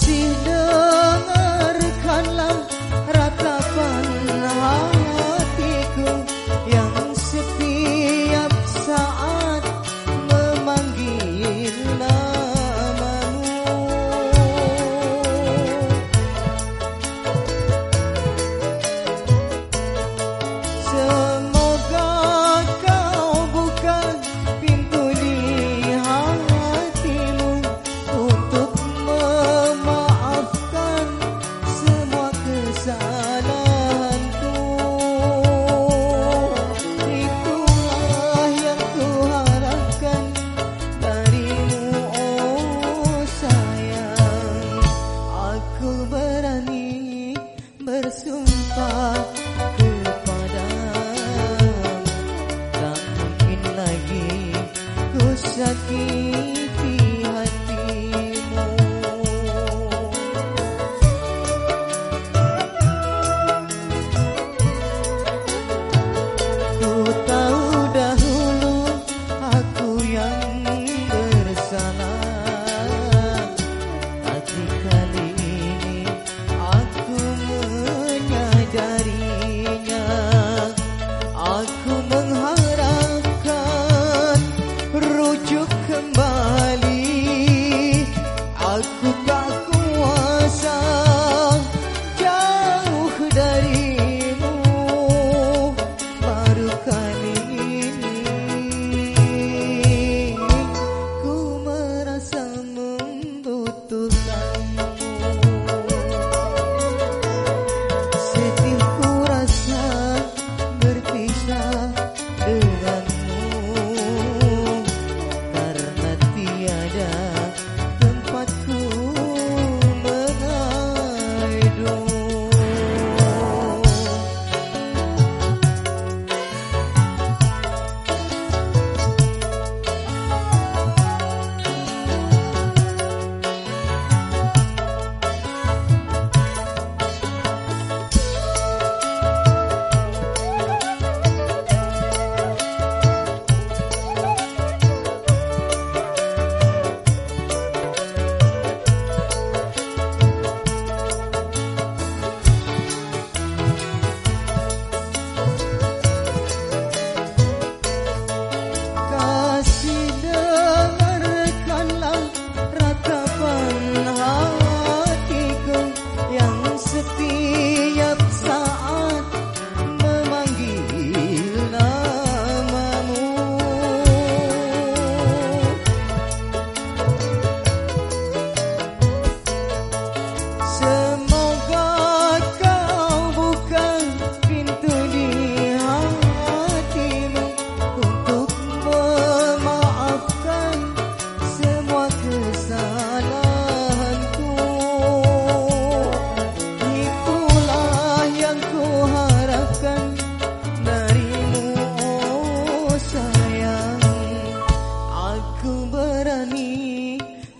see the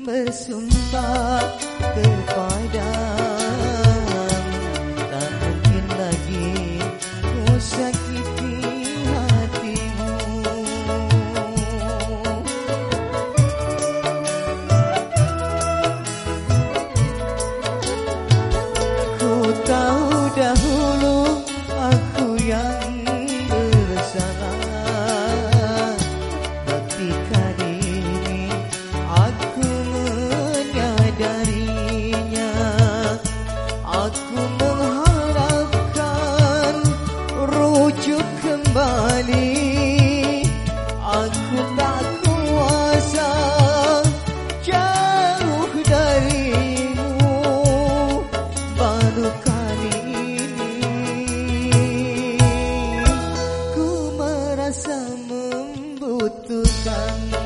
bersumpah kepada. Tutukan.